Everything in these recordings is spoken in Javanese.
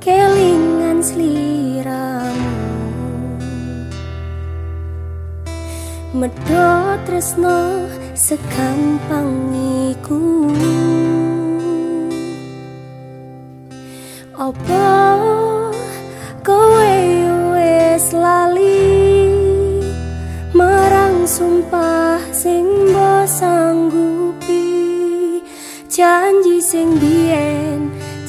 kelingan sliramu medho tresno sekampang iku. Opo kowe wis lali? Marang sumpah sing mbok sanggupi. Janji sing biyen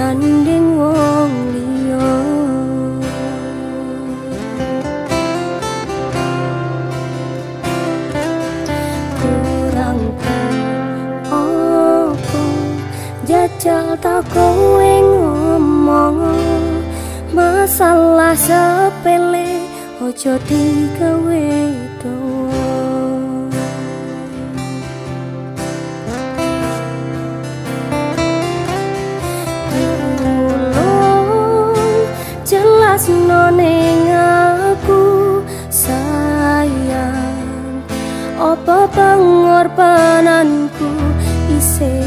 disanding wong liya jajal tak kowe ngomong masalah sepele ojo digawe apa pengorbananku isih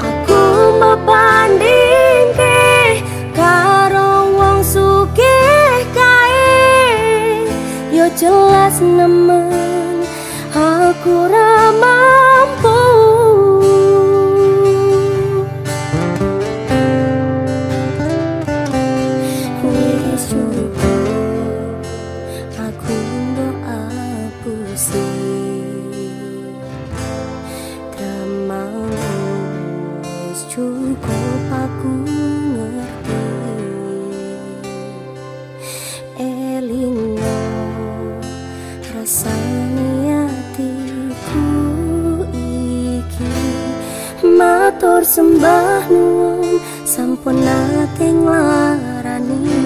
Aku membanding ke karo wong sugih kae. Yo jelas nemen aku ramah sembah nuwun sampun nate nglarani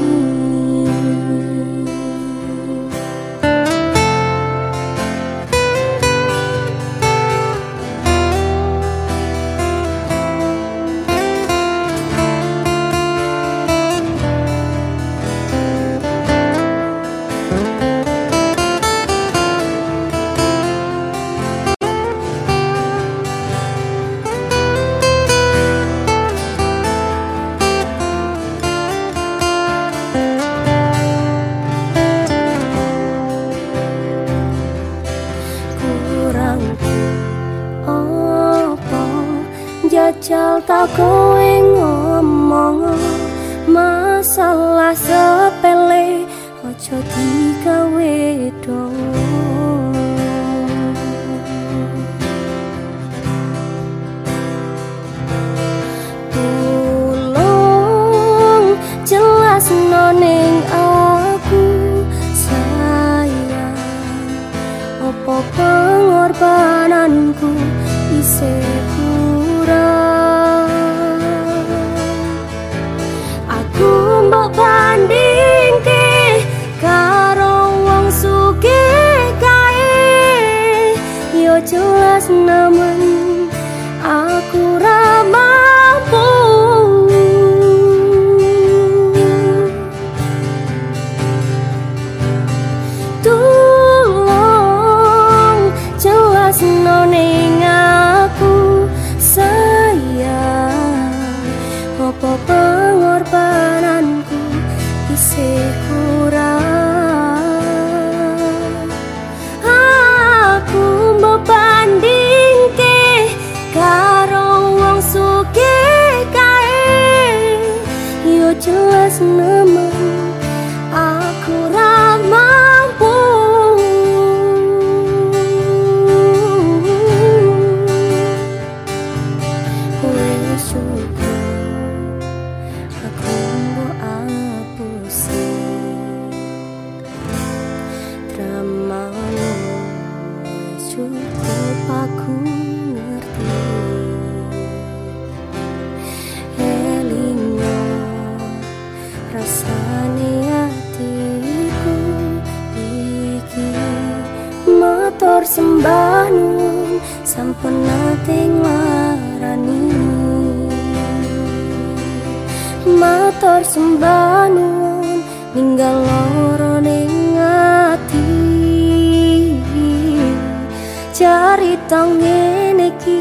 jajal tak kowe ngomong. Masalah sepele ojo digawe dong. Tolong jelas noning aku sayang opo pengorbananku isih jelas sampun nating marani Matur sembahan ninggal loro ning ati. Cari tang ngene iki